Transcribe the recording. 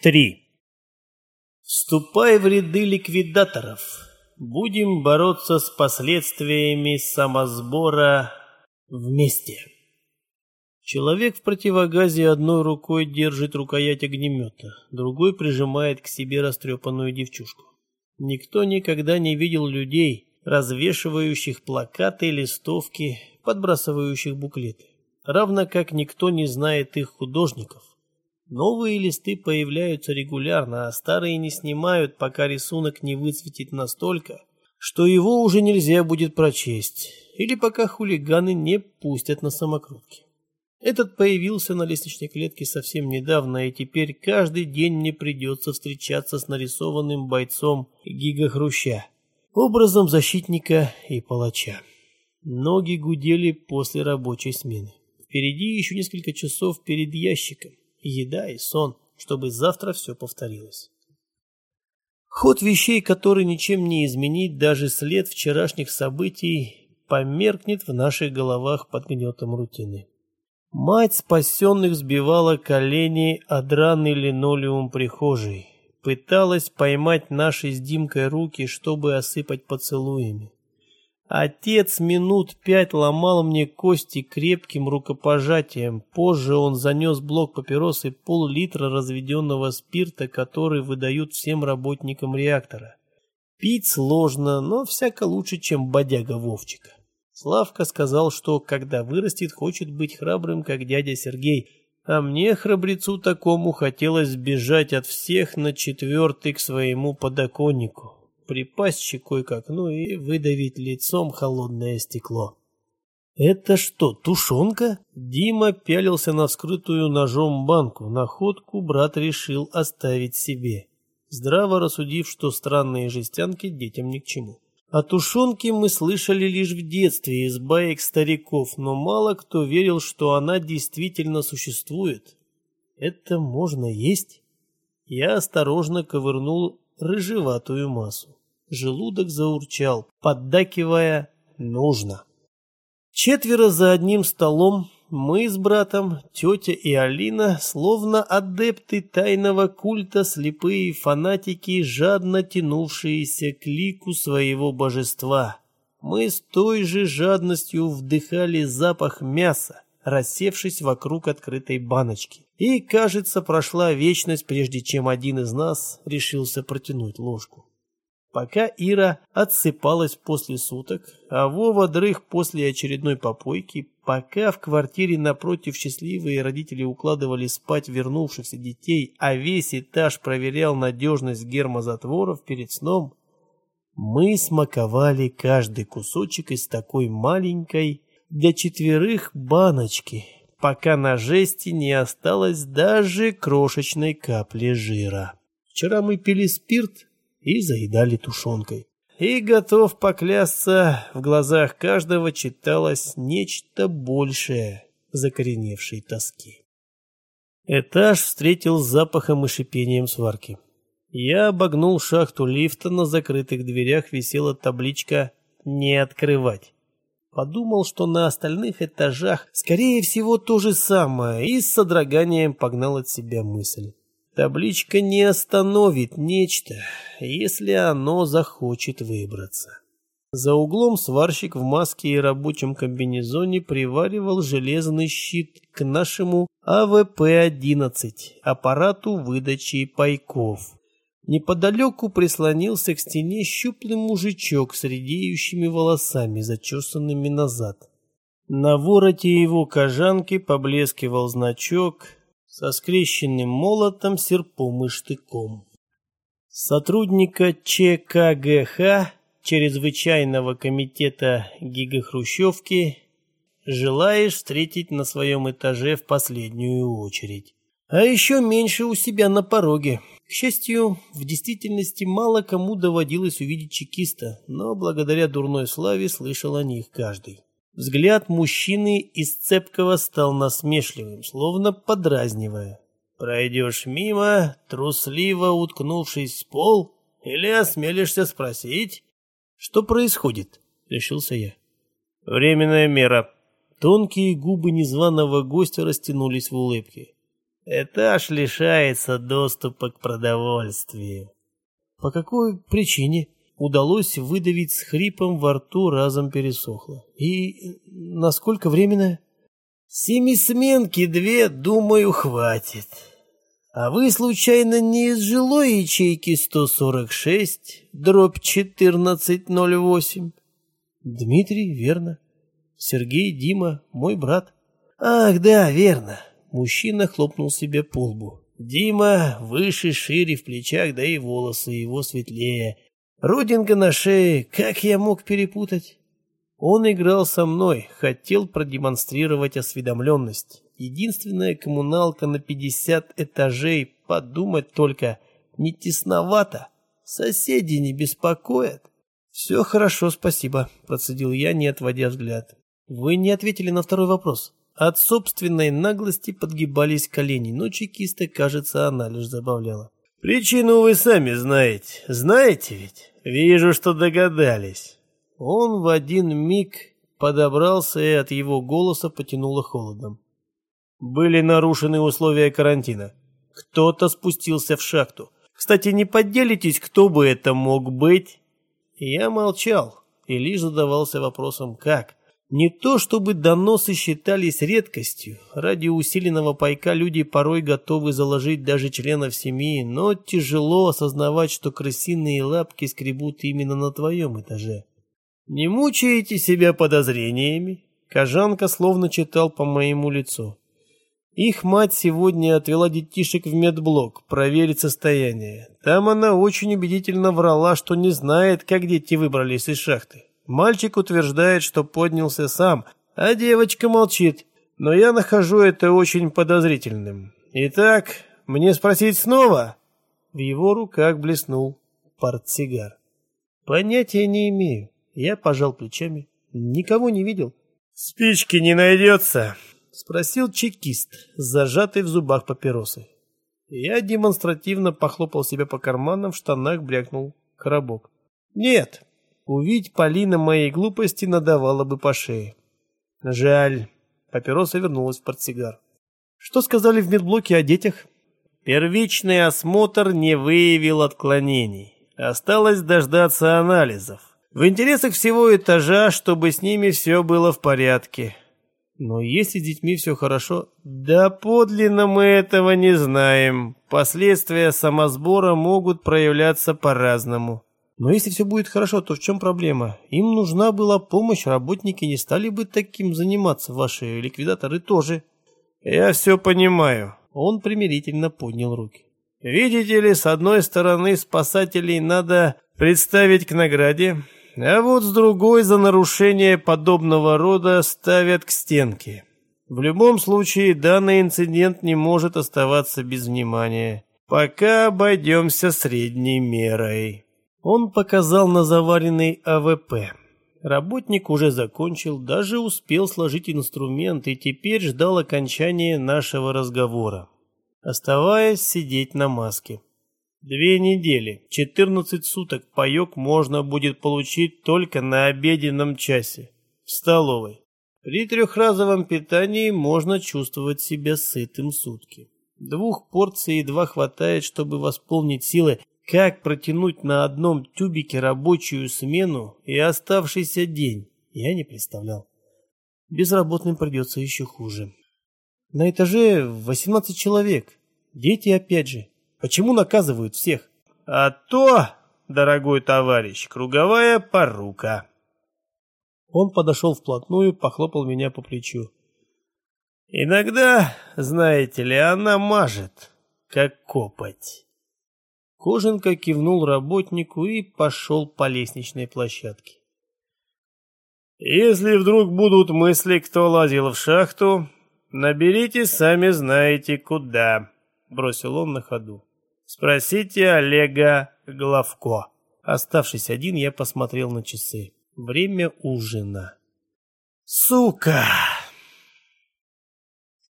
3. Вступай в ряды ликвидаторов. Будем бороться с последствиями самосбора вместе. Человек в противогазе одной рукой держит рукоять огнемета, другой прижимает к себе растрепанную девчушку. Никто никогда не видел людей, развешивающих плакаты листовки, подбрасывающих буклеты. Равно как никто не знает их художников, Новые листы появляются регулярно, а старые не снимают, пока рисунок не выцветит настолько, что его уже нельзя будет прочесть, или пока хулиганы не пустят на самокрутки. Этот появился на лестничной клетке совсем недавно, и теперь каждый день мне придется встречаться с нарисованным бойцом Гига Хруща, образом защитника и палача. Ноги гудели после рабочей смены. Впереди еще несколько часов перед ящиком еда и сон, чтобы завтра все повторилось. Ход вещей, который ничем не изменить, даже след вчерашних событий, померкнет в наших головах под гнетом рутины. Мать спасенных сбивала колени о драный линолеум прихожей, пыталась поймать наши с Димкой руки, чтобы осыпать поцелуями. Отец минут пять ломал мне кости крепким рукопожатием. Позже он занес блок папирос и пол-литра разведенного спирта, который выдают всем работникам реактора. Пить сложно, но всяко лучше, чем бодяга Вовчика. Славка сказал, что когда вырастет, хочет быть храбрым, как дядя Сергей. А мне, храбрецу такому, хотелось сбежать от всех на четвертый к своему подоконнику припасть щекой к окну и выдавить лицом холодное стекло. «Это что, тушенка?» Дима пялился на вскрытую ножом банку. Находку брат решил оставить себе, здраво рассудив, что странные жестянки детям ни к чему. О тушенке мы слышали лишь в детстве из баек стариков, но мало кто верил, что она действительно существует. Это можно есть? Я осторожно ковырнул рыжеватую массу. Желудок заурчал, поддакивая «нужно». Четверо за одним столом, мы с братом, тетя и Алина, словно адепты тайного культа, слепые фанатики, жадно тянувшиеся к лику своего божества. Мы с той же жадностью вдыхали запах мяса, рассевшись вокруг открытой баночки. И, кажется, прошла вечность, прежде чем один из нас решился протянуть ложку. Пока Ира отсыпалась после суток, а Вова дрых после очередной попойки, пока в квартире напротив счастливые родители укладывали спать вернувшихся детей, а весь этаж проверял надежность гермозатворов перед сном, мы смаковали каждый кусочек из такой маленькой для четверых баночки, пока на жести не осталось даже крошечной капли жира. Вчера мы пили спирт, и заедали тушенкой. И готов поклясться, в глазах каждого читалось нечто большее закореневшей тоски. Этаж встретил запахом и шипением сварки. Я обогнул шахту лифта, на закрытых дверях висела табличка «Не открывать». Подумал, что на остальных этажах, скорее всего, то же самое, и с содроганием погнал от себя мысль. Табличка не остановит нечто, если оно захочет выбраться. За углом сварщик в маске и рабочем комбинезоне приваривал железный щит к нашему АВП-11, аппарату выдачи пайков. Неподалеку прислонился к стене щуплый мужичок с редеющими волосами, зачесанными назад. На вороте его кожанки поблескивал значок со скрещенным молотом, серпом и штыком. Сотрудника ЧКГХ, чрезвычайного комитета гигахрущевки, желаешь встретить на своем этаже в последнюю очередь. А еще меньше у себя на пороге. К счастью, в действительности мало кому доводилось увидеть чекиста, но благодаря дурной славе слышал о них каждый. Взгляд мужчины из цепкого стал насмешливым, словно подразнивая. «Пройдешь мимо, трусливо уткнувшись в пол, или осмелишься спросить?» «Что происходит?» — решился я. «Временная мера». Тонкие губы незваного гостя растянулись в улыбке. Этаж лишается доступа к продовольствию. По какой причине удалось выдавить с хрипом во рту разом пересохло? И насколько временно? Семисменки две, думаю, хватит. А вы, случайно, не из жилой ячейки 146, дробь 1408? Дмитрий, верно. Сергей, Дима, мой брат. Ах, да, верно. Мужчина хлопнул себе по лбу. Дима выше, шире в плечах, да и волосы его светлее. Родинка на шее, как я мог перепутать? Он играл со мной, хотел продемонстрировать осведомленность. Единственная коммуналка на 50 этажей, подумать только, не тесновато. Соседи не беспокоят. «Все хорошо, спасибо», – процедил я, не отводя взгляд. «Вы не ответили на второй вопрос». От собственной наглости подгибались колени, но чекиста, кажется, она лишь забавляла. «Причину вы сами знаете. Знаете ведь? Вижу, что догадались». Он в один миг подобрался, и от его голоса потянуло холодом. Были нарушены условия карантина. Кто-то спустился в шахту. Кстати, не поделитесь, кто бы это мог быть? Я молчал и лишь задавался вопросом «как?». Не то чтобы доносы считались редкостью. Ради усиленного пайка люди порой готовы заложить даже членов семьи, но тяжело осознавать, что крысиные лапки скребут именно на твоем этаже. «Не мучаете себя подозрениями?» Кожанка словно читал по моему лицу. Их мать сегодня отвела детишек в медблок проверить состояние. Там она очень убедительно врала, что не знает, как дети выбрались из шахты. Мальчик утверждает, что поднялся сам, а девочка молчит. Но я нахожу это очень подозрительным. Итак, мне спросить снова? В его руках блеснул портсигар. Понятия не имею. Я пожал плечами. Никого не видел. Спички не найдется, спросил чекист, зажатый в зубах папиросы. Я демонстративно похлопал себя по карманам, в штанах брякнул коробок. Нет, Увидеть Полина моей глупости надавала бы по шее. Жаль. Папироса вернулась в портсигар. Что сказали в медблоке о детях? Первичный осмотр не выявил отклонений. Осталось дождаться анализов. В интересах всего этажа, чтобы с ними все было в порядке. Но если с детьми все хорошо... Да подлинно мы этого не знаем. Последствия самосбора могут проявляться по-разному. Но если все будет хорошо, то в чем проблема? Им нужна была помощь, работники не стали бы таким заниматься, ваши ликвидаторы тоже. Я все понимаю. Он примирительно поднял руки. Видите ли, с одной стороны спасателей надо представить к награде, а вот с другой за нарушение подобного рода ставят к стенке. В любом случае, данный инцидент не может оставаться без внимания. Пока обойдемся средней мерой. Он показал на заваренный АВП. Работник уже закончил, даже успел сложить инструмент и теперь ждал окончания нашего разговора, оставаясь сидеть на маске. Две недели, 14 суток паёк можно будет получить только на обеденном часе, в столовой. При трехразовом питании можно чувствовать себя сытым сутки. Двух порций едва хватает, чтобы восполнить силы как протянуть на одном тюбике рабочую смену и оставшийся день, я не представлял. Безработным придется еще хуже. На этаже 18 человек. Дети опять же. Почему наказывают всех? А то, дорогой товарищ, круговая порука. Он подошел вплотную, похлопал меня по плечу. Иногда, знаете ли, она мажет, как копоть. Коженко кивнул работнику и пошел по лестничной площадке. «Если вдруг будут мысли, кто лазил в шахту, наберите сами знаете куда», — бросил он на ходу. «Спросите Олега Главко». Оставшись один, я посмотрел на часы. Время ужина. «Сука!»